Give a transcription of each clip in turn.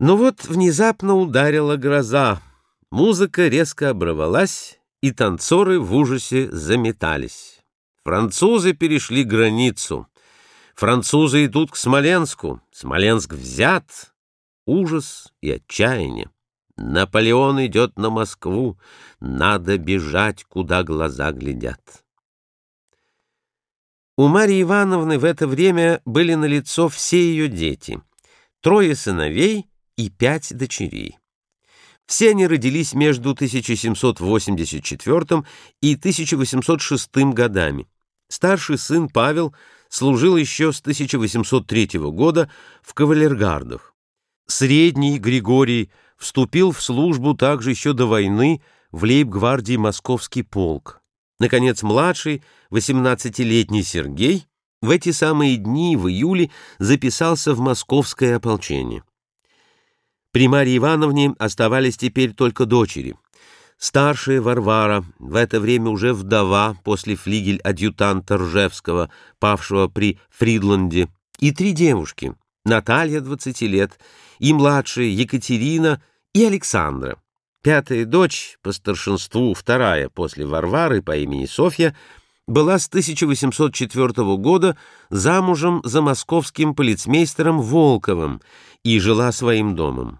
Но вот внезапно ударила гроза, музыка резко оборвалась, и танцоры в ужасе заметались. Французы перешли границу. Французы идут к Смоленску. Смоленск взят. Ужас и отчаяние. Наполеон идет на Москву. Надо бежать, куда глаза глядят. У Марии Ивановны в это время были налицо все ее дети. Трое сыновей и пять дочерей. Все они родились между 1784 и 1806 годами. Старший сын Павел служил еще с 1803 года в кавалергардах. Средний Григорий вступил в службу также еще до войны в лейб-гвардии Московский полк. Наконец, младший, 18-летний Сергей, в эти самые дни, в июле, записался в московское ополчение. При Марье Ивановне оставались теперь только дочери. Старшая Варвара, в это время уже вдова после флигель-адъютанта Ржевского, павшего при Фридланде, и три девушки — Наталья, 20 лет, и младшая Екатерина и Александра. Пятая дочь, по старшинству вторая после Варвары по имени Софья, была с 1804 года замужем за московским полицмейстером Волковым и жила своим домом.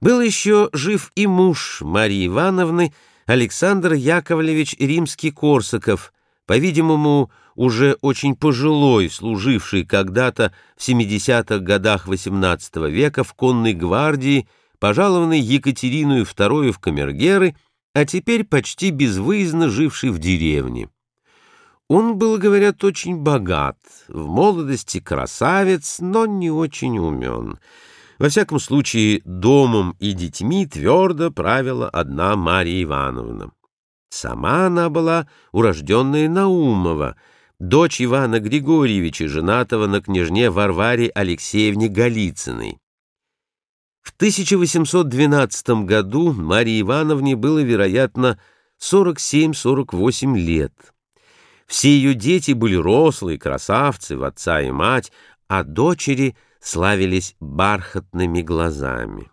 Был еще жив и муж Марии Ивановны, Александр Яковлевич Римский-Корсаков, по-видимому, уже очень пожилой, служивший когда-то в 70-х годах XVIII века в конной гвардии, пожалованный Екатерину II в камергеры, а теперь почти безвыездно живший в деревне. Он был, говорят, очень богат, в молодости красавец, но не очень умен. Во всяком случае, домом и детьми твердо правила одна Мария Ивановна. Сама она была урожденная Наумова, дочь Ивана Григорьевича, женатого на княжне Варваре Алексеевне Голицыной. В 1812 году Марии Ивановне было, вероятно, 47-48 лет. Все ее дети были рослые, красавцы, в отца и мать, а дочери славились бархатными глазами.